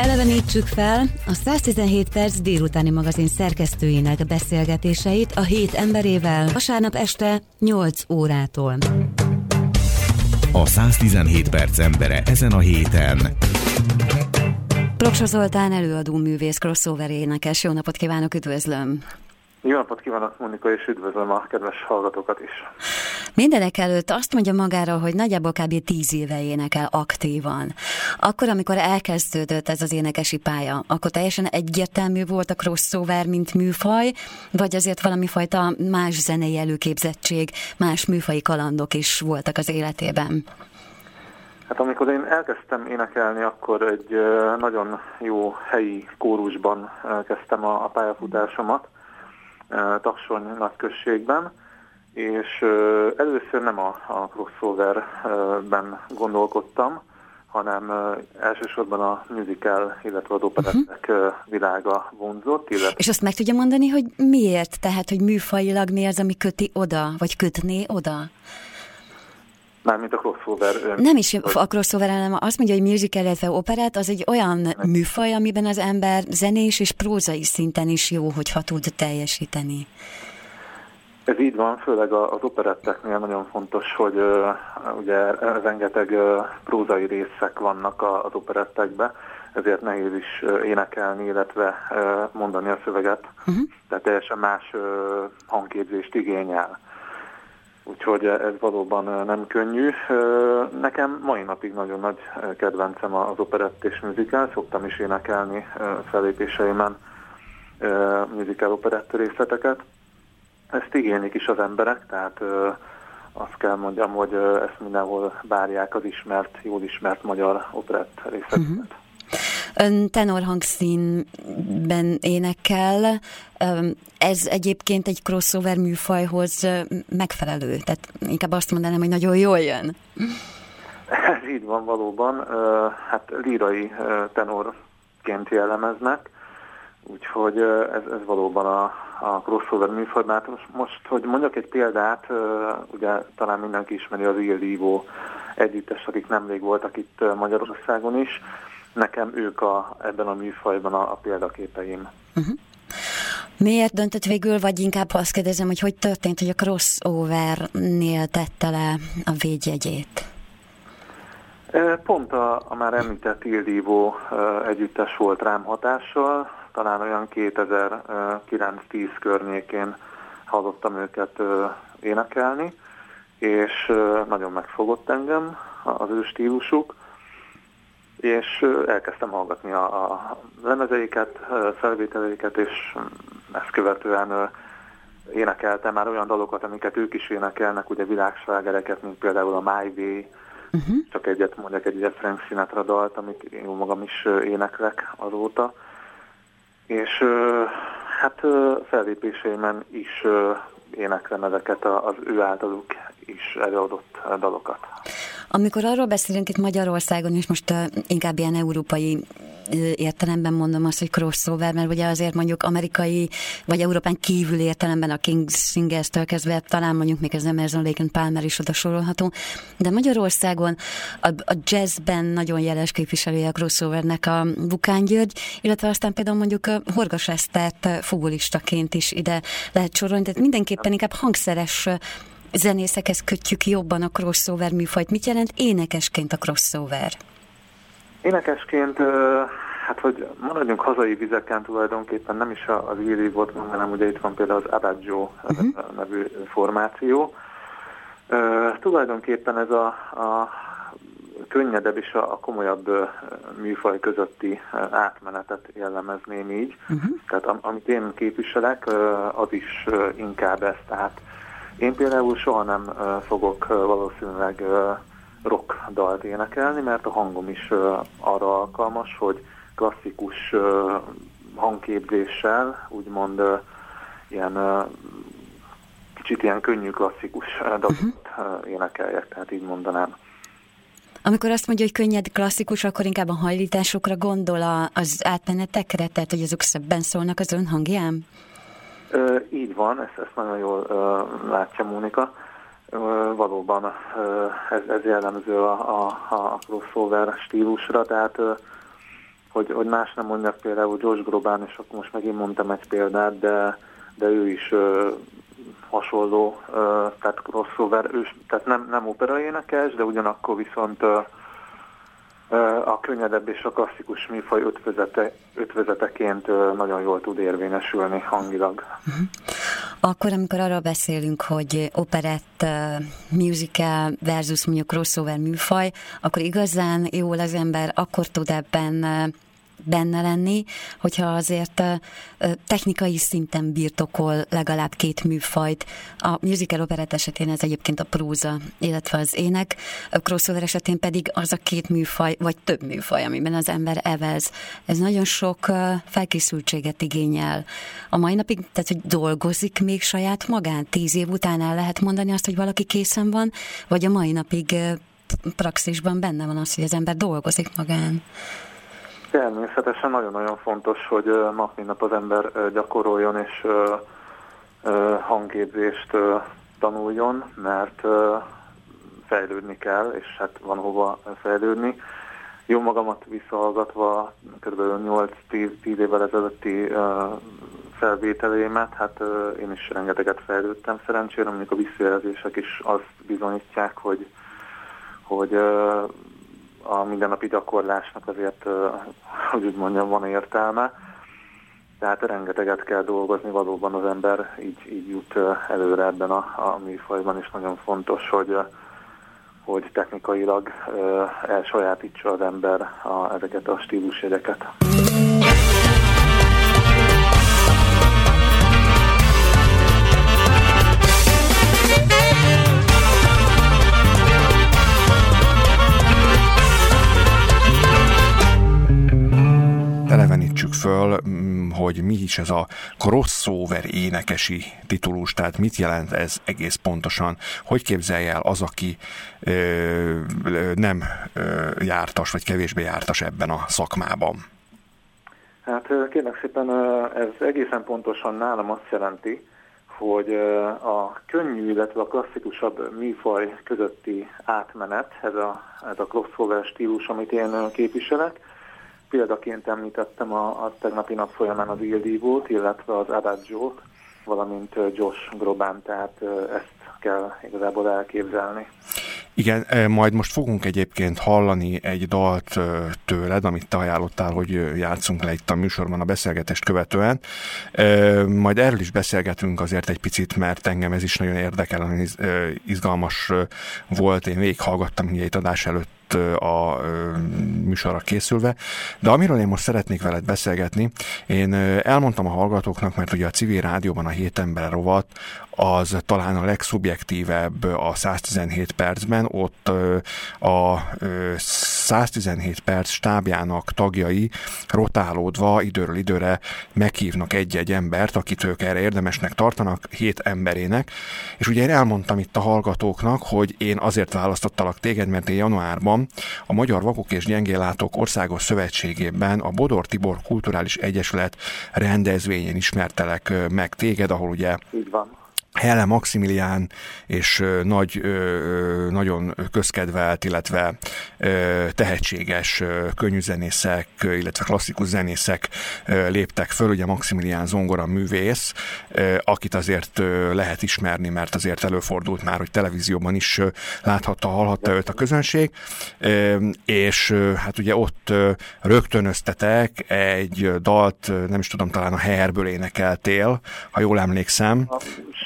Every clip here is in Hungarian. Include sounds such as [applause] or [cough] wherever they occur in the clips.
Elevenítsük fel a 117 perc délutáni magazin szerkesztőinek beszélgetéseit a hét emberével vasárnap este 8 órától. A 117 perc embere ezen a héten. Proksa Zoltán előadó művész crossover énekes. Jó napot kívánok, üdvözlöm! Jó napot kívánok, Monika, és üdvözlöm a kedves hallgatókat is. Mindenek előtt azt mondja magára, hogy nagyjából kb. tíz éve énekel aktívan. Akkor, amikor elkezdődött ez az énekesi pálya, akkor teljesen egyértelmű volt a crossover, mint műfaj, vagy azért valami fajta más zenei előképzettség, más műfai kalandok is voltak az életében? Hát amikor én elkezdtem énekelni, akkor egy nagyon jó helyi kórusban kezdtem a, a pályafutásomat, Taksony nagyközségben, és először nem a, a crossoverben gondolkodtam, hanem elsősorban a musical, illetve az operettek uh-huh. világa vonzott. Illetve... És azt meg tudja mondani, hogy miért? Tehát, hogy műfajilag mi az, ami köti oda, vagy kötné oda? Mármint a crossover. Nem is a crossover, hanem azt mondja, hogy musical, illetve operát, az egy olyan műfaj, amiben az ember zenés és prózai szinten is jó, hogyha tud teljesíteni. Ez így van, főleg az operetteknél nagyon fontos, hogy uh, ugye rengeteg uh, prózai részek vannak az operettekben, ezért nehéz is uh, énekelni, illetve uh, mondani a szöveget, uh-huh. tehát teljesen más uh, hangképzést igényel. Úgyhogy ez valóban nem könnyű. Nekem mai napig nagyon nagy kedvencem az operett és műzikál, szoktam is énekelni felépéseimen műzikál operett részleteket. Ezt igénylik is az emberek, tehát azt kell mondjam, hogy ezt mindenhol bárják az ismert, jól ismert magyar operett részleteket. Uh-huh. Ön tenor hangszínben énekel, ez egyébként egy crossover műfajhoz megfelelő, tehát inkább azt mondanám, hogy nagyon jól jön. Ez így van valóban, hát lírai tenorként jellemeznek, úgyhogy ez, ez valóban a, a crossover műfaj. Most, most, hogy mondjak egy példát, ugye talán mindenki ismeri az Il Divo együttes, akik nemrég voltak itt Magyarországon is, nekem ők a, ebben a műfajban a, a példaképeim. Uh-huh. Miért döntött végül, vagy inkább azt kérdezem, hogy hogy történt, hogy a crossover-nél tette le a védjegyét? Pont a, a már említett Ildívó együttes volt rám hatással, talán olyan 2009-10 környékén hallottam őket énekelni, és nagyon megfogott engem az ő stílusuk, és elkezdtem hallgatni a, a lemezeiket, felvételeiket, és ezt követően énekeltem már olyan dalokat, amiket ők is énekelnek, ugye világslágereket, mint például a My Way, uh-huh. csak egyet mondjak, egy Frank Sinatra dalt, amit én magam is éneklek azóta. És hát fellépéseimen is éneklem ezeket az ő általuk is előadott dalokat. Amikor arról beszélünk itt Magyarországon, és most inkább ilyen európai értelemben mondom azt, hogy crossover, mert ugye azért mondjuk amerikai, vagy Európán kívül értelemben a King Singers-től kezdve, talán mondjuk még az Emerson Lake Palmer is oda sorolható, de Magyarországon a, a jazzben nagyon jeles képviselője a crossovernek a Bukán György, illetve aztán például mondjuk a Horgas Esztert fugulistaként is ide lehet sorolni, tehát mindenképpen inkább hangszeres zenészekhez kötjük jobban a crossover műfajt. Mit jelent énekesként a crossover? Énekesként, hát hogy maradjunk hazai vizeken tulajdonképpen nem is az Illy volt, hanem ugye itt van például az Adagio uh-huh. nevű formáció. Tulajdonképpen ez a, a könnyedebb és a, a komolyabb műfaj közötti átmenetet jellemezném így. Uh-huh. Tehát am, amit én képviselek, az is inkább ez, tehát én például soha nem fogok valószínűleg rock dalt énekelni, mert a hangom is arra alkalmas, hogy klasszikus hangképzéssel, úgymond ilyen kicsit ilyen könnyű klasszikus dalt uh-huh. énekeljek, tehát így mondanám. Amikor azt mondja, hogy könnyed klasszikus, akkor inkább a hajlításokra gondol az átmenetekre, tehát hogy azok szebben szólnak az ön hangján? Így van, ezt, ezt nagyon jól látja Mónika. Valóban ez, ez jellemző a, a, a crossover stílusra, tehát hogy, hogy más nem mondjak például Josh Groban, és akkor most megint mondtam egy példát, de, de ő is ö, hasonló, ö, tehát crossover, ő, tehát nem, nem operaénekes, de ugyanakkor viszont ö, a könnyedebb és a klasszikus műfaj ötvözete, ötvözeteként nagyon jól tud érvényesülni hangilag. Uh-huh. Akkor, amikor arról beszélünk, hogy operett, musical versus mondjuk crossover műfaj, akkor igazán jól az ember akkor tud ebben benne lenni, hogyha azért technikai szinten birtokol legalább két műfajt. A musical operett esetén ez egyébként a próza, illetve az ének, a crossover esetén pedig az a két műfaj, vagy több műfaj, amiben az ember evez. Ez nagyon sok felkészültséget igényel. A mai napig, tehát hogy dolgozik még saját magán? Tíz év után el lehet mondani azt, hogy valaki készen van, vagy a mai napig praxisban benne van az, hogy az ember dolgozik magán? Természetesen nagyon-nagyon fontos, hogy nap mint nap az ember gyakoroljon és hangképzést tanuljon, mert fejlődni kell, és hát van hova fejlődni. Jó magamat visszahallgatva kb. 8-10 évvel ezelőtti felvételémet, hát én is rengeteget fejlődtem szerencsére, mondjuk a visszajelzések is azt bizonyítják, hogy, hogy a mindennapi gyakorlásnak azért, hogy úgy mondjam, van értelme. Tehát rengeteget kell dolgozni, valóban az ember így, így jut előre ebben a, a műfajban, és nagyon fontos, hogy, hogy technikailag elsajátítsa az ember a, ezeket a stílusjegyeket. Elevenítsük föl, mm, hogy mi is ez a crossover énekesi titulus, tehát mit jelent ez egész pontosan, hogy képzelje el az, aki ö, nem ö, jártas, vagy kevésbé jártas ebben a szakmában? Hát kérlek szépen, ez egészen pontosan nálam azt jelenti, hogy a könnyű, illetve a klasszikusabb műfaj közötti átmenet, ez a, ez a crossover stílus, amit én képviselek, Példaként említettem a, a tegnapi nap folyamán az Ildívót, illetve az Adagio-t, valamint Josh Grobán, tehát ezt kell igazából elképzelni. Igen, majd most fogunk egyébként hallani egy dalt tőled, amit te ajánlottál, hogy játszunk le itt a műsorban a beszélgetést követően. Majd erről is beszélgetünk azért egy picit, mert engem ez is nagyon érdekel, izgalmas volt. Én végighallgattam ugye itt adás előtt a műsorra készülve, de amiről én most szeretnék veled beszélgetni, én elmondtam a hallgatóknak, mert ugye a civil rádióban a hét ember rovat, az talán a legszubjektívebb a 117 percben, ott a 117 perc stábjának tagjai rotálódva időről időre meghívnak egy-egy embert, akit ők erre érdemesnek tartanak, hét emberének, és ugye én elmondtam itt a hallgatóknak, hogy én azért választottalak téged, mert én januárban a Magyar Vakok és Gyengélátók Országos Szövetségében a Bodor Tibor Kulturális Egyesület rendezvényen ismertelek meg téged, ahol ugye Így van Helle Maximilián és nagy, nagyon közkedvelt, illetve tehetséges könnyűzenészek, illetve klasszikus zenészek léptek föl. Ugye Maximilián zongora művész, akit azért lehet ismerni, mert azért előfordult már, hogy televízióban is láthatta, hallhatta őt a közönség, és hát ugye ott rögtönöztetek egy dalt, nem is tudom, talán a Herből énekeltél, ha jól emlékszem.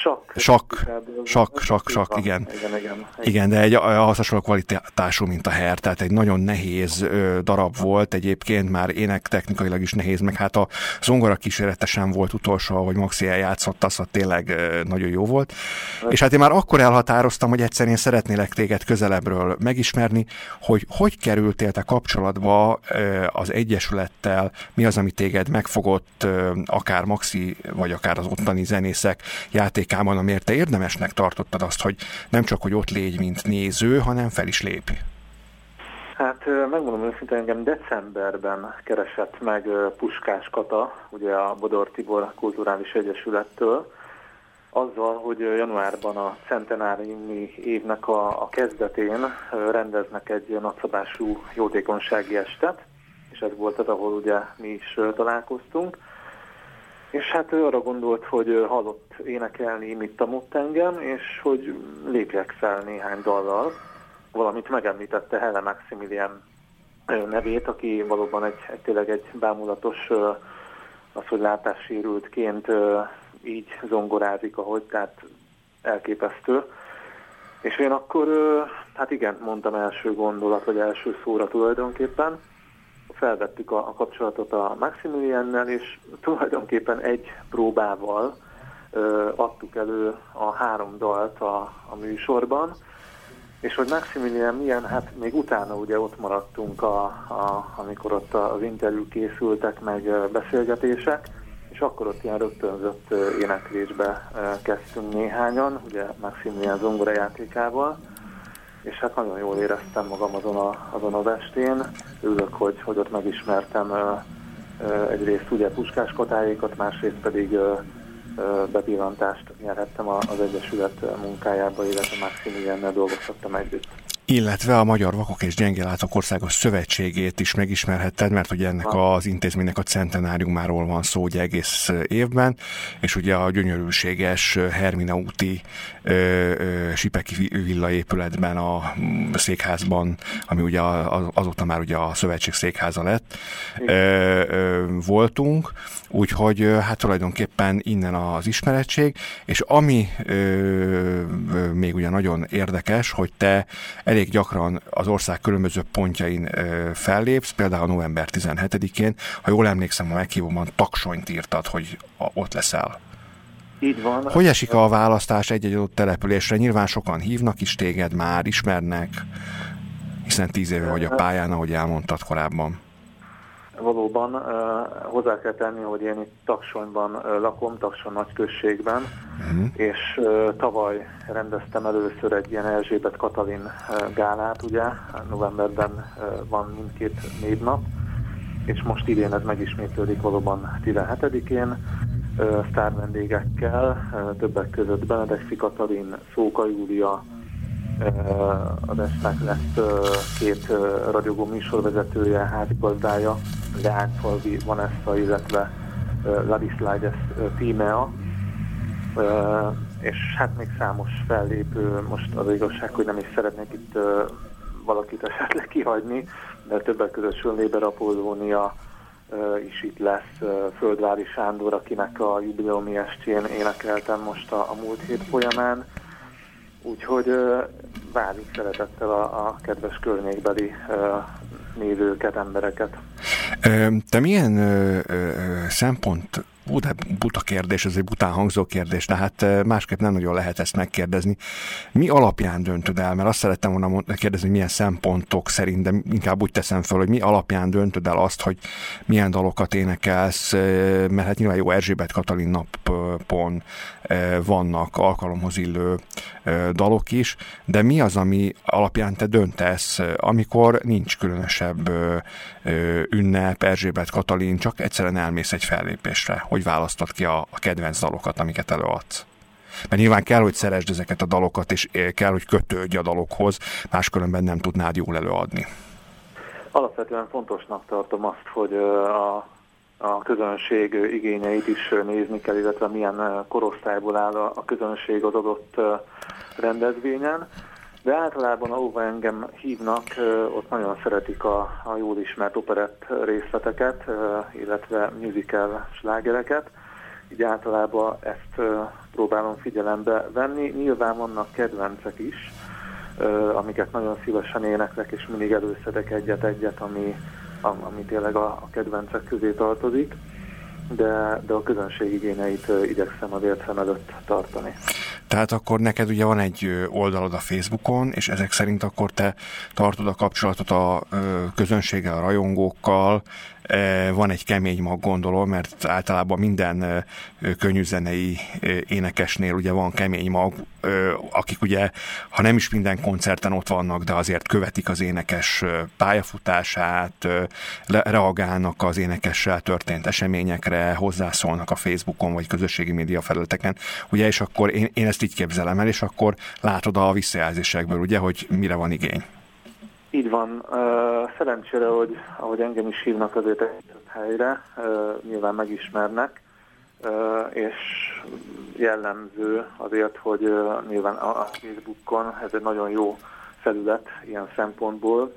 Sok Sak, sak, sak, sak, igen. Igen, igen. Igen, de egy az hasonló kvalitású, mint a her, tehát egy nagyon nehéz darab volt, egyébként már ének technikailag is nehéz, meg hát a zongora kísérletesen volt utolsó, hogy Maxi eljátszott, az a tényleg nagyon jó volt. Hát. És hát én már akkor elhatároztam, hogy egyszer én szeretnélek téged közelebbről megismerni, hogy hogy kerültél te kapcsolatba az Egyesülettel, mi az, ami téged megfogott, akár Maxi, vagy akár az ottani zenészek játékában, amiért te érdemesnek tartottad azt, hogy nem csak, hogy ott légy, mint néző, hanem fel is lépj? Hát megmondom őszintén, engem decemberben keresett meg Puskás Kata, ugye a Bodor Tibor Kulturális Egyesülettől, azzal, hogy januárban a centenáriumi évnek a, a kezdetén rendeznek egy nagyszabású jótékonysági estet, és ez volt az, ahol ugye mi is találkoztunk. És hát ő arra gondolt, hogy hallott énekelni, mit tamott engem, és hogy lépjek fel néhány dallal. Valamit megemlítette Helle Maximilian nevét, aki valóban egy, egy tényleg egy bámulatos, az, hogy látássérültként így zongorázik, ahogy, tehát elképesztő. És én akkor, hát igen, mondtam első gondolat, vagy első szóra tulajdonképpen. Felvettük a, a kapcsolatot a Maximiliannel, és tulajdonképpen egy próbával ö, adtuk elő a három dalt a, a műsorban, és hogy Maximilian milyen, hát még utána ugye ott maradtunk, a, a, amikor ott az interjú készültek, meg beszélgetések, és akkor ott ilyen rögtönzött éneklésbe kezdtünk néhányan, ugye Maximilian zongora játékával, és hát nagyon jól éreztem magam azon a, azon az estén. Örülök, hogy, hogy ott megismertem egyrészt ugye Puskás Kotáékat, másrészt pedig bepillantást nyerhettem az Egyesület munkájába, illetve Maximiliannel dolgozhattam együtt illetve a Magyar Vakok és Gyengélátok Országos Szövetségét is megismerhetted, mert ugye ennek az intézménynek a centenáriumáról van szó ugye egész évben, és ugye a gyönyörűséges Hermina úti ö, ö, Sipeki villa épületben a székházban, ami ugye azóta már ugye a szövetség székháza lett, ö, ö, voltunk, úgyhogy hát tulajdonképpen innen az ismeretség, és ami ö, ö, még ugye nagyon érdekes, hogy te elég gyakran az ország különböző pontjain fellépsz, például november 17-én, ha jól emlékszem, a meghívóban taksonyt írtad, hogy ott leszel. Így van. Hogy esik a választás egy-egy adott településre? Nyilván sokan hívnak is téged már, ismernek, hiszen tíz éve vagy a pályán, ahogy elmondtad korábban. Valóban uh, hozzá kell tenni, hogy én itt Taksonyban uh, lakom, Takson nagyközségben, uh-huh. és uh, tavaly rendeztem először egy ilyen Erzsébet Katalin uh, gálát, ugye, novemberben uh, van mindkét névnap, és most idén ez megismétlődik valóban 17-én, uh, sztár vendégekkel, uh, többek között Benedek Katalin, Szóka Júlia, az esnek lesz két ragyogó műsorvezetője, házigazdája, Leányfalvi Vanessa, illetve Ladislágyes Tímea, és hát még számos fellépő, most az igazság, hogy nem is szeretnék itt valakit esetleg kihagyni, de többek között Sönléber Apollónia is itt lesz, Földvári Sándor, akinek a jubileumi estjén énekeltem most a, a múlt hét folyamán, Úgyhogy várjuk szeretettel a, a kedves környékbeli nézőket, embereket. Te milyen ö, ö, szempont buta, buta kérdés, ez egy bután hangzó kérdés, de hát másképp nem nagyon lehet ezt megkérdezni. Mi alapján döntöd el? Mert azt szerettem volna kérdezni, milyen szempontok szerint, de inkább úgy teszem fel, hogy mi alapján döntöd el azt, hogy milyen dalokat énekelsz, mert hát nyilván jó Erzsébet Katalin napon vannak alkalomhoz illő dalok is, de mi az, ami alapján te döntesz, amikor nincs különösebb ünnep, Erzsébet Katalin, csak egyszerűen elmész egy fellépésre, hogy választod ki a, a kedvenc dalokat, amiket előadsz. Mert nyilván kell, hogy szeresd ezeket a dalokat, és kell, hogy kötődj a dalokhoz, máskülönben nem tudnád jól előadni. Alapvetően fontosnak tartom azt, hogy a, a közönség igényeit is nézni kell, illetve milyen korosztályból áll a közönség az adott rendezvényen. De általában, ahova engem hívnak, ott nagyon szeretik a, a jól ismert operett részleteket, illetve musical slágereket. Így általában ezt próbálom figyelembe venni. Nyilván vannak kedvencek is, amiket nagyon szívesen éneklek, és mindig előszedek egyet-egyet, ami, ami tényleg a, a kedvencek közé tartozik, de, de a közönség igényeit igyekszem azért szem előtt tartani. Tehát akkor neked ugye van egy oldalod a Facebookon, és ezek szerint akkor te tartod a kapcsolatot a közönséggel, a rajongókkal, van egy kemény mag, gondolom, mert általában minden e, könnyűzenei e, énekesnél ugye van kemény mag, akik ugye, ha nem is minden koncerten ott vannak, de azért követik az énekes pályafutását, reagálnak az énekessel történt eseményekre, hozzászólnak a Facebookon vagy közösségi média felületeken, ugye, és akkor én, én ezt így képzelem el, és akkor látod a visszajelzésekből, ugye, hogy mire van igény. Így van. Szerencsére, hogy ahogy engem is hívnak azért egy helyre, nyilván megismernek, és jellemző azért, hogy nyilván a Facebookon ez egy nagyon jó felület ilyen szempontból.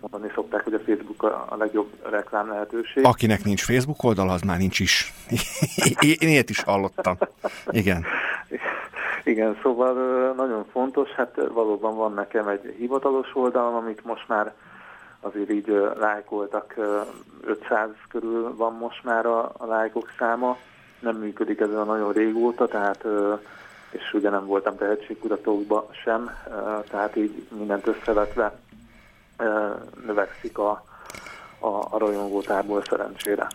Mondani szokták, hogy a Facebook a legjobb reklám lehetőség. Akinek nincs Facebook oldal, az már nincs is. [laughs] Én ilyet is hallottam. Igen. Igen, szóval nagyon fontos, hát valóban van nekem egy hivatalos oldalam, amit most már azért így lájkoltak, 500 körül van most már a, a lájkok száma, nem működik ezen a nagyon régóta, tehát és ugye nem voltam tehetségkutatókban sem, tehát így mindent összevetve növekszik a, a, a rajongótából szerencsére.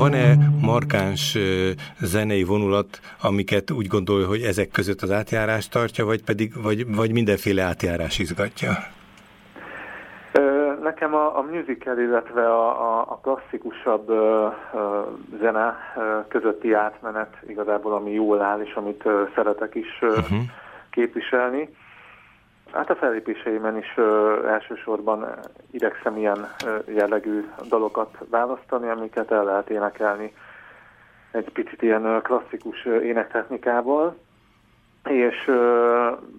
Van-e markáns zenei vonulat, amiket úgy gondolja, hogy ezek között az átjárás tartja, vagy pedig vagy, vagy mindenféle átjárás izgatja? Nekem a, a musical, illetve a, a, a klasszikusabb ö, ö, zene ö, közötti átmenet igazából, ami jól áll, és amit ö, szeretek is ö, uh-huh. képviselni. Hát a fellépéseimen is ö, elsősorban idegszem ilyen ö, jellegű dalokat választani, amiket el lehet énekelni egy picit ilyen klasszikus énektechnikával. És,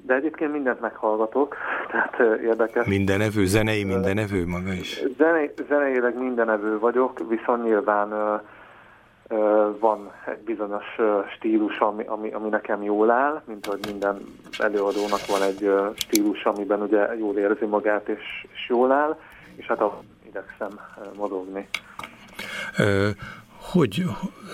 de egyébként mindent meghallgatok, [laughs] tehát érdekes. Mindenevő, zenei mindenevő maga is? Zene, zeneileg mindenevő vagyok, viszont nyilván van egy bizonyos stílus, ami, ami, ami nekem jól áll, mint hogy minden előadónak van egy stílus, amiben ugye jól érzi magát és, és jól áll, és hát a idegszem mozogni. Ö, hogy,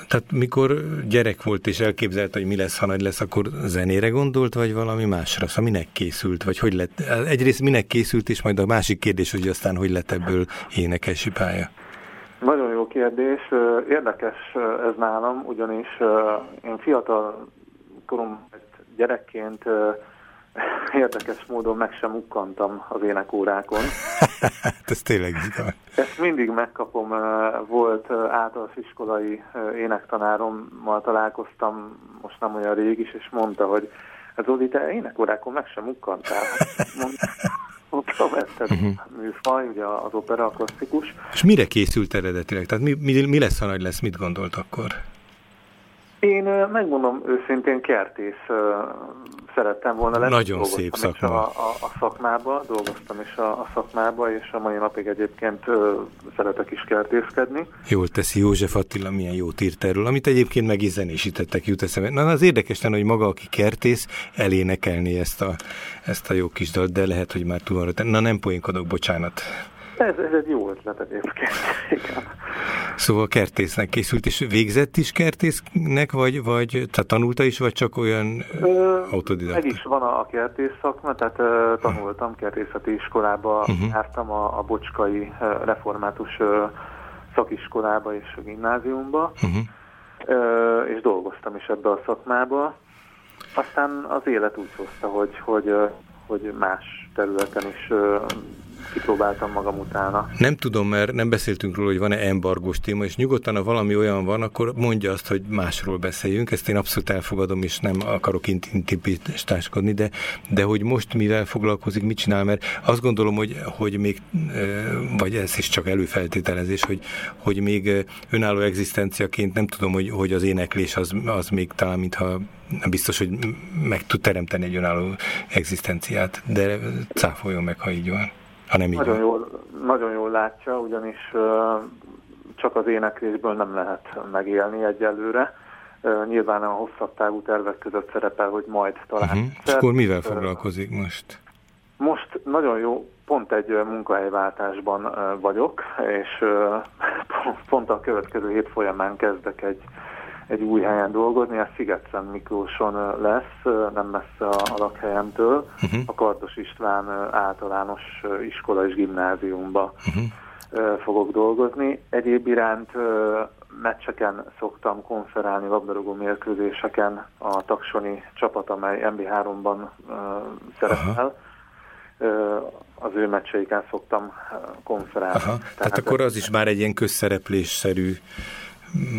tehát mikor gyerek volt és elképzelt, hogy mi lesz, ha nagy lesz, akkor zenére gondolt, vagy valami másra? Szóval minek készült, vagy hogy lett? Egyrészt minek készült, és majd a másik kérdés, hogy aztán hogy lett ebből énekesi pálya? Nagyon jó kérdés. Érdekes ez nálam, ugyanis én fiatal korom gyerekként [laughs] érdekes módon meg sem ukkantam az énekórákon. [laughs] hát ez tényleg igaz. Ezt mindig megkapom. Volt általános iskolai énektanárommal találkoztam, most nem olyan rég is, és mondta, hogy ez Zoli, te énekórákon meg sem ukkantál. Mondtam, ez uh-huh. műfaj, ugye az opera a klasszikus. És mire készült eredetileg? Tehát mi, mi, mi lesz, ha nagy lesz? Mit gondolt akkor? Én megmondom őszintén kertész szerettem volna lenni. Nagyon szép szakma. A, a, a szakmába, dolgoztam is a, a szakmába, és a mai napig egyébként szeretek is kertészkedni. Jól teszi József Attila, milyen jót írt erről, amit egyébként meg is zenésítettek, jut eszembe. Na, az érdekes lenne, hogy maga, aki kertész, elénekelni ezt a, ezt a jó kis dalt, de lehet, hogy már túl van Na nem poénkodok, bocsánat. Ez, ez egy jó ötlet egyébként, igen. Szóval kertésznek készült, és végzett is kertésznek, vagy, vagy tehát tanulta is, vagy csak olyan autodidakta? Meg is van a, a kertész szakma, tehát tanultam kertészeti iskolába, uh-huh. jártam a, a Bocskai uh, református uh, szakiskolába és a gimnáziumba, uh-huh. uh, és dolgoztam is ebbe a szakmába. Aztán az élet úgy hozta, hogy, hogy, hogy más területen is kipróbáltam magam utána. Nem tudom, mert nem beszéltünk róla, hogy van-e embargós téma, és nyugodtan, ha valami olyan van, akkor mondja azt, hogy másról beszéljünk. Ezt én abszolút elfogadom, és nem akarok intimitáskodni, de, de hogy most mivel foglalkozik, mit csinál, mert azt gondolom, hogy, hogy még, vagy ez is csak előfeltételezés, hogy, hogy még önálló egzisztenciaként nem tudom, hogy, hogy az éneklés az, az még talán, mintha biztos, hogy meg tud teremteni egy önálló egzisztenciát, de cáfoljon meg, ha így van. Ha nem így nagyon, jól, nagyon jól látja, ugyanis uh, csak az éneklésből nem lehet megélni egyelőre. Uh, nyilván a hosszabb távú tervek között szerepel, hogy majd talán. Uh-huh. És akkor mivel foglalkozik most? Most nagyon jó, pont egy munkahelyváltásban vagyok, és [laughs] pont a következő hét folyamán kezdek egy egy új helyen dolgozni, ez Sziget-Szent Miklóson lesz, nem messze a, lakhelyemtől, uh-huh. a Kardos István általános iskola és gimnáziumba uh-huh. fogok dolgozni. Egyéb iránt meccseken szoktam konferálni labdarúgó mérkőzéseken a taksoni csapat, amely MB3-ban szerepel. Az ő meccseiken szoktam konferálni. Aha. Tehát, Tehát akkor az is már egy ilyen közszereplésszerű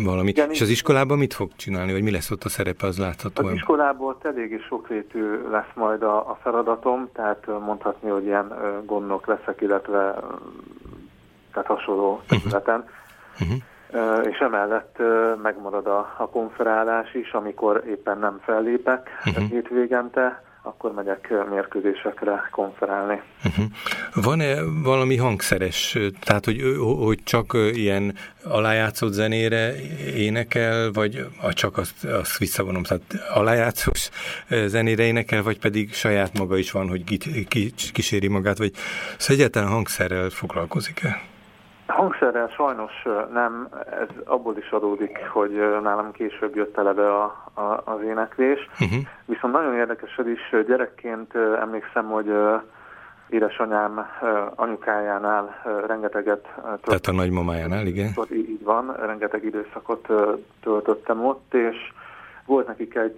valami. Igen, és az iskolában mit fog csinálni, vagy mi lesz ott a szerepe, az látható? Az iskolában ott eléggé sokrétű lesz majd a, a feladatom, tehát mondhatni, hogy ilyen gondok leszek, illetve tehát hasonló mhm. területen. Uh-huh. Uh-huh. És emellett megmarad a, a konferálás is, amikor éppen nem fellépek uh-huh. hétvégente, akkor megyek mérkőzésekre konferálni. Uh-huh. Van-e valami hangszeres, tehát hogy, hogy csak ilyen alájátszott zenére énekel, vagy csak azt, azt visszavonom, tehát alájátszós zenére énekel, vagy pedig saját maga is van, hogy kíséri magát, vagy szóval egyáltalán hangszerrel foglalkozik-e? Hangszerrel sajnos nem, ez abból is adódik, hogy nálam később jött eleve a, a, az éneklés. Uh-huh. Viszont nagyon érdekes ez is, gyerekként emlékszem, hogy édesanyám anyukájánál rengeteget töltöttem. Tehát a nagymamájánál, igen? Így van, rengeteg időszakot töltöttem ott, és volt nekik egy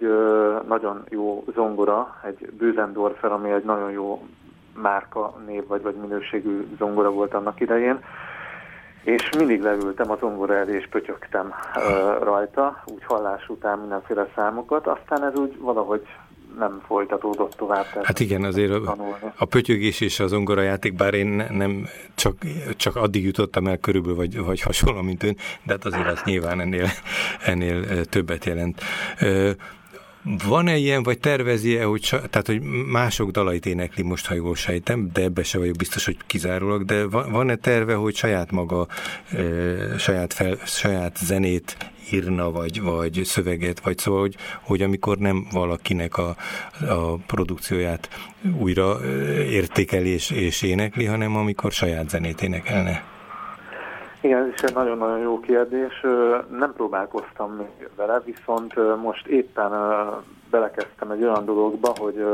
nagyon jó zongora, egy Bösendorfer, ami egy nagyon jó márka név vagy, vagy minőségű zongora volt annak idején és mindig leültem az ongora elé, és pötyögtem uh, rajta, úgy hallás után mindenféle számokat, aztán ez úgy valahogy nem folytatódott tovább. Hát igen, azért a, a pötyögés és az játék, bár én nem csak, csak addig jutottam el körülbelül, vagy, vagy hasonló, mint ön, de hát azért az nyilván ennél, ennél többet jelent. Van-e ilyen, vagy tervezi-e, hogy, tehát, hogy mások dalait énekli most, ha jól sejtem, de ebbe se vagyok biztos, hogy kizárólag, de van-e terve, hogy saját maga, e, saját, fel, saját zenét írna, vagy, vagy szöveget, vagy szóval, hogy, hogy amikor nem valakinek a, a produkcióját újra értékeli és, és énekli, hanem amikor saját zenét énekelne? Igen, ez is egy nagyon-nagyon jó kérdés. Nem próbálkoztam még vele, viszont most éppen belekezdtem egy olyan dologba, hogy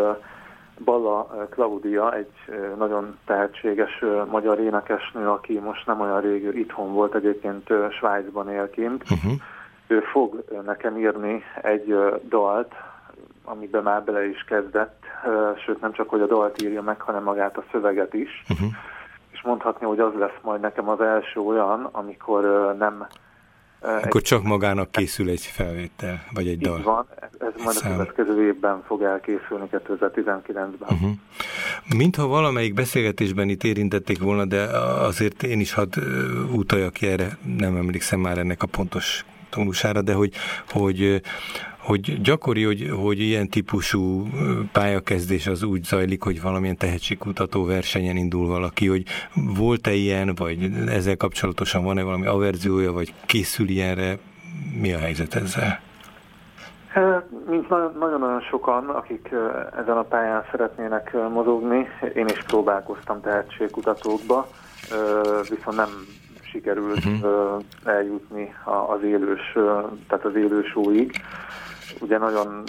Balla Claudia, egy nagyon tehetséges magyar énekesnő, aki most nem olyan rég itthon volt, egyébként Svájcban él kint. Uh-huh. Ő fog nekem írni egy dalt, amiben már bele is kezdett, sőt nem csak, hogy a dalt írja meg, hanem magát a szöveget is. Uh-huh és mondhatni, hogy az lesz majd nekem az első olyan, amikor nem... Akkor egy... csak magának készül egy felvétel, vagy egy dal. van, ez, ez majd Szám. a következő évben fog elkészülni 2019-ben. Uh-huh. Mintha valamelyik beszélgetésben itt érintették volna, de azért én is hadd utaljak erre, nem emlékszem már ennek a pontos tónusára, de hogy, hogy hogy gyakori, hogy, hogy ilyen típusú pályakezdés az úgy zajlik, hogy valamilyen tehetségkutató versenyen indul valaki, hogy volt-e ilyen, vagy ezzel kapcsolatosan van-e valami averziója, vagy készül ilyenre, mi a helyzet ezzel? Mint nagyon-nagyon sokan, akik ezen a pályán szeretnének mozogni, én is próbálkoztam tehetségkutatókba, viszont nem sikerült uh-huh. eljutni az élős, tehát az élősóig. Ugye nagyon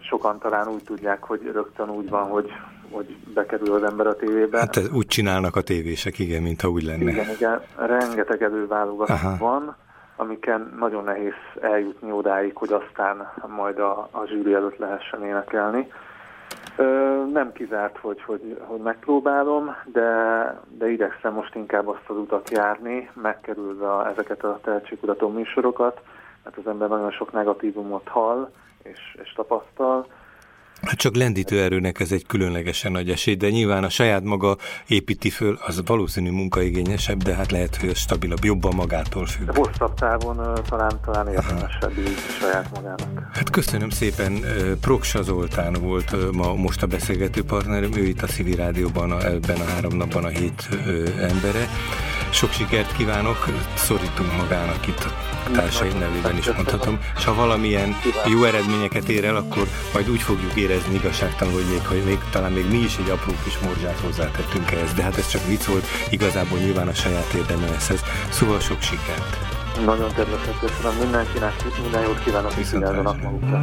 sokan talán úgy tudják, hogy rögtön úgy van, hogy, hogy bekerül az ember a tévébe. Hát úgy csinálnak a tévések, igen, mintha úgy lenne. Igen, igen. Rengeteg előválogató van, amiken nagyon nehéz eljutni odáig, hogy aztán majd a, a zsűri előtt lehessen énekelni. Ö, nem kizárt, hogy, hogy, hogy megpróbálom, de, de igyekszem most inkább azt az utat járni, megkerülve ezeket a tehetségkutató műsorokat, mert az ember nagyon sok negatívumot hall és, és tapasztal, Hát csak lendítő erőnek ez egy különlegesen nagy esély, de nyilván a saját maga építi föl, az valószínű munkaigényesebb, de hát lehet, hogy stabilabb, jobban magától függ. De hosszabb távon talán, talán érdemesebb így saját magának. Hát köszönöm szépen, Proksa Zoltán volt ma most a beszélgető partnerem, ő itt a Szívi Rádióban a, ebben a három napban a hét embere. Sok sikert kívánok, szorítunk magának itt a társaim nevében is mondhatom, és ha valamilyen jó eredményeket ér el, akkor majd úgy fogjuk érezni igazságtalan, hogy még, hogy még talán még mi is egy apró kis morzsát hozzátettünk ehhez, de hát ez csak vicc volt, igazából nyilván a saját érdeme lesz ez. Szóval sok sikert! Nagyon természetesen köszönöm mindenkinek, minden jót kívánok, viszont magukra.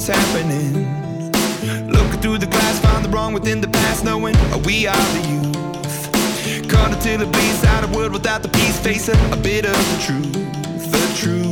what's happening. Looking through the glass, find the wrong within the past, knowing we are the youth. Cut until it bleeds out of world without the peace, facing a bit of the truth, the truth.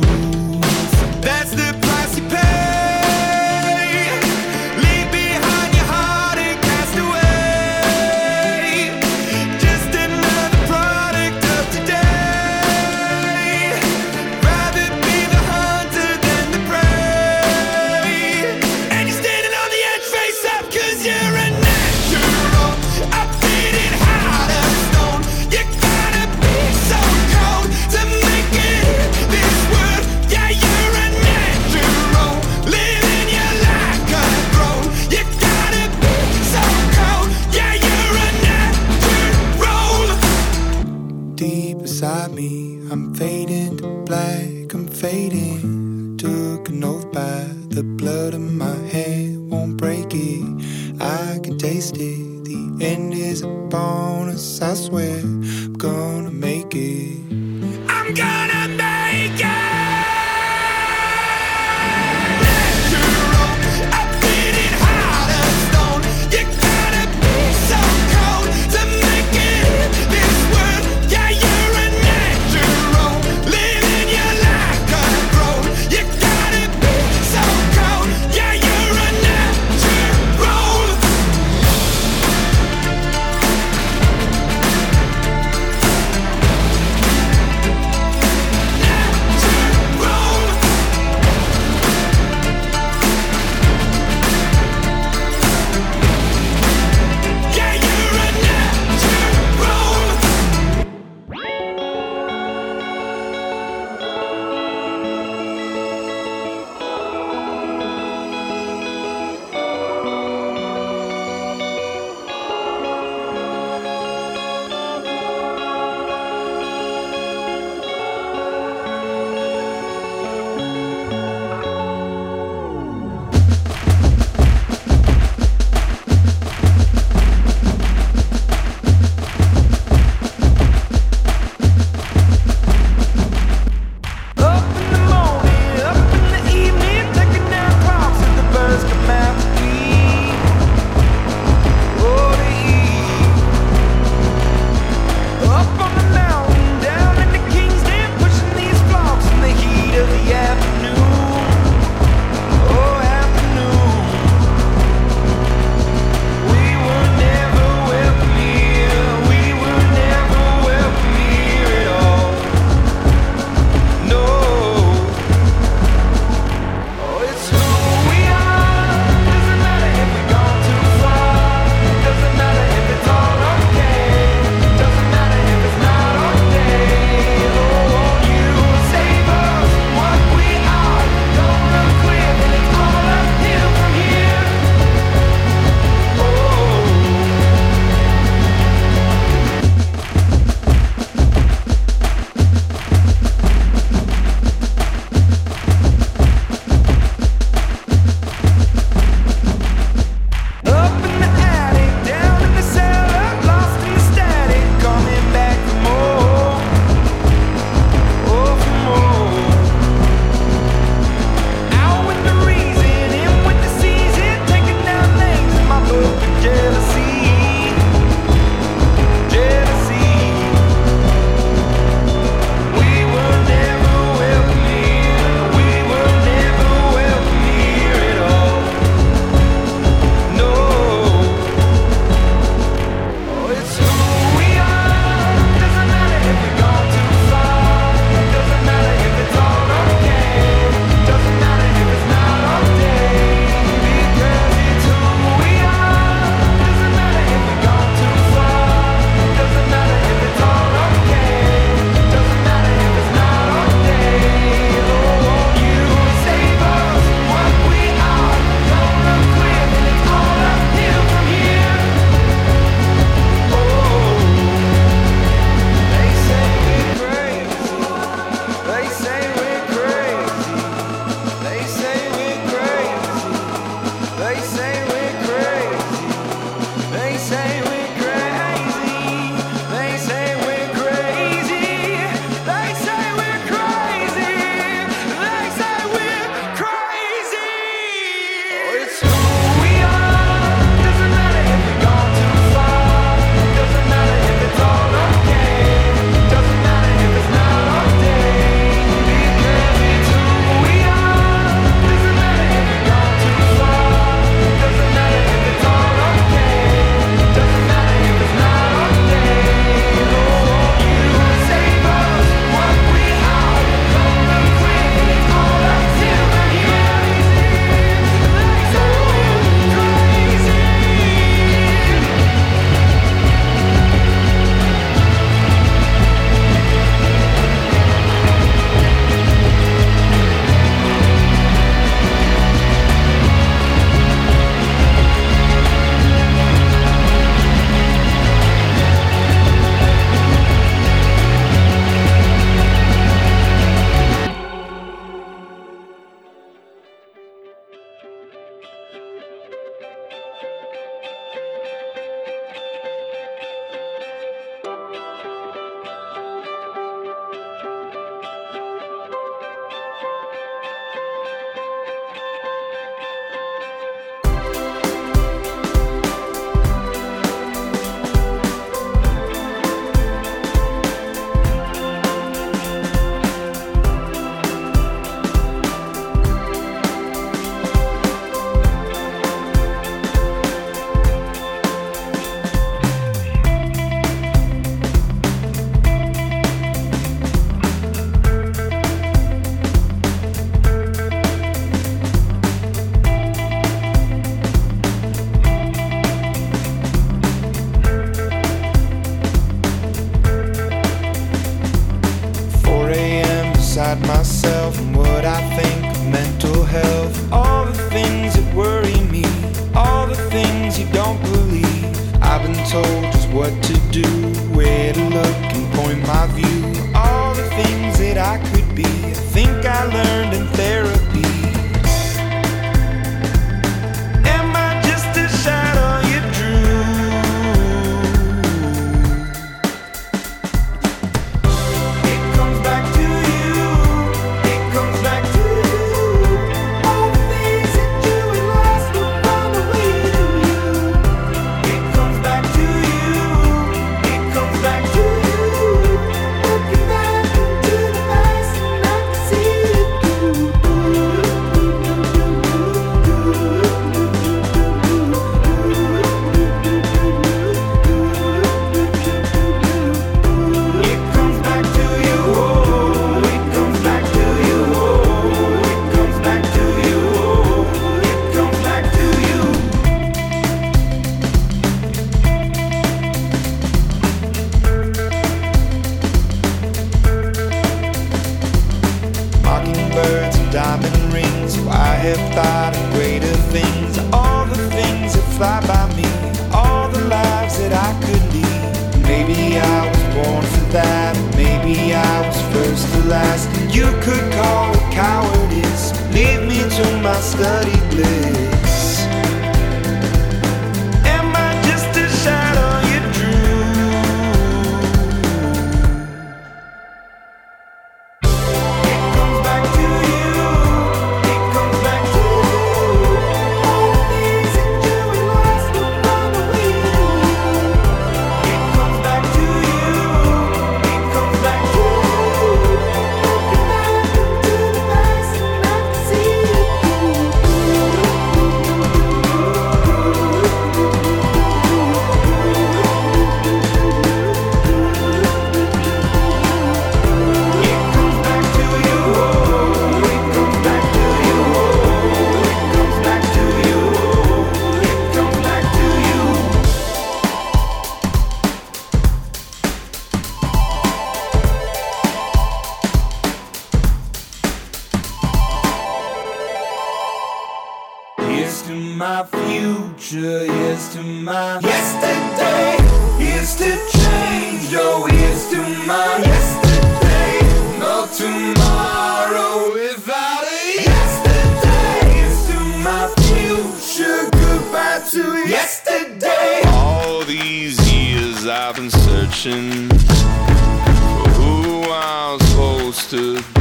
to my future, here's to my yesterday. Here's to change, oh, here's to my yesterday. No tomorrow without a yesterday. Here's to my future, goodbye to yesterday. All these years I've been searching for who I'm supposed to be.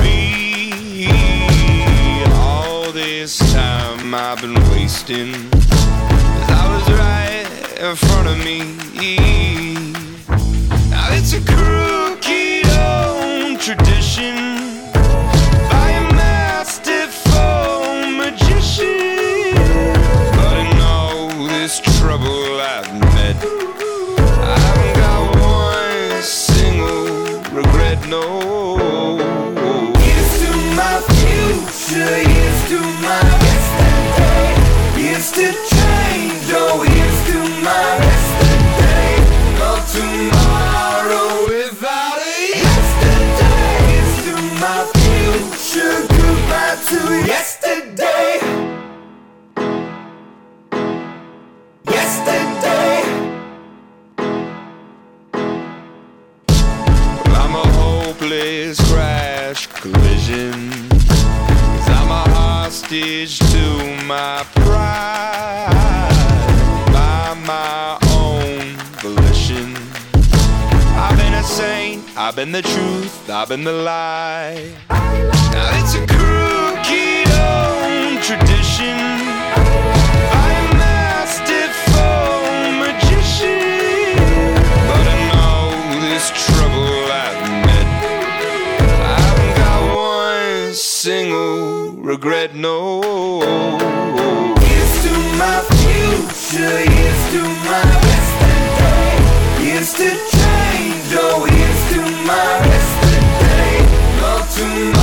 time I've been wasting. I was right in front of me. Now it's a crooked old tradition. hostage to my pride by my own volition. I've been a saint, I've been the truth, I've been the lie. Now it's a cruel. regret no. Here's to my future, here's to my resting day. Here's to change, oh, here's to my resting day. Not to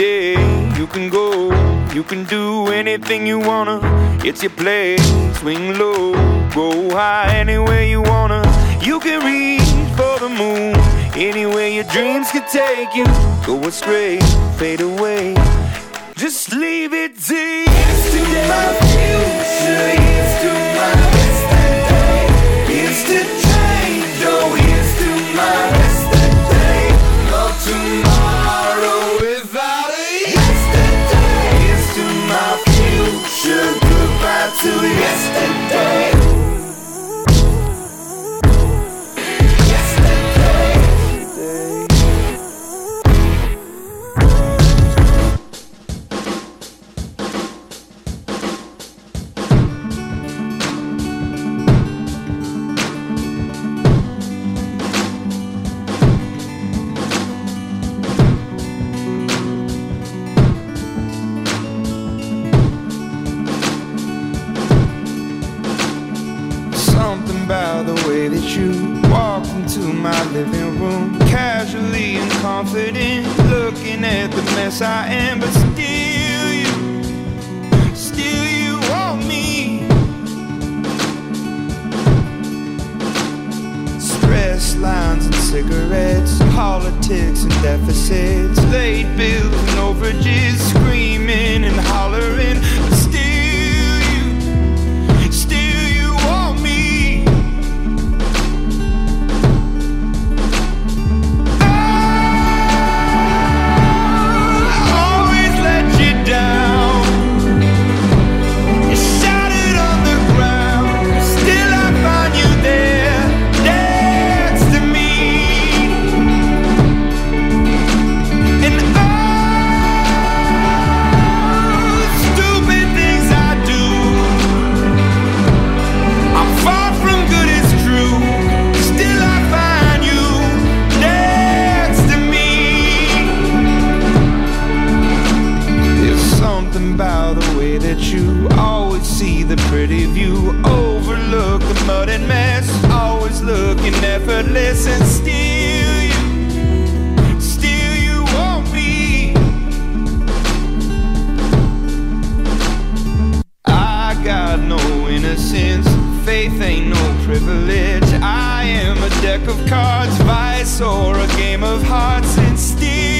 day. You can go, you can do anything you wanna. It's your place. Swing low, go high, anywhere you wanna. You can reach for the moon, anywhere your dreams could take you. Go astray, fade away. Just leave it to you. It's to my future, it's to my. deck of cards, vice, or a game of hearts and steel.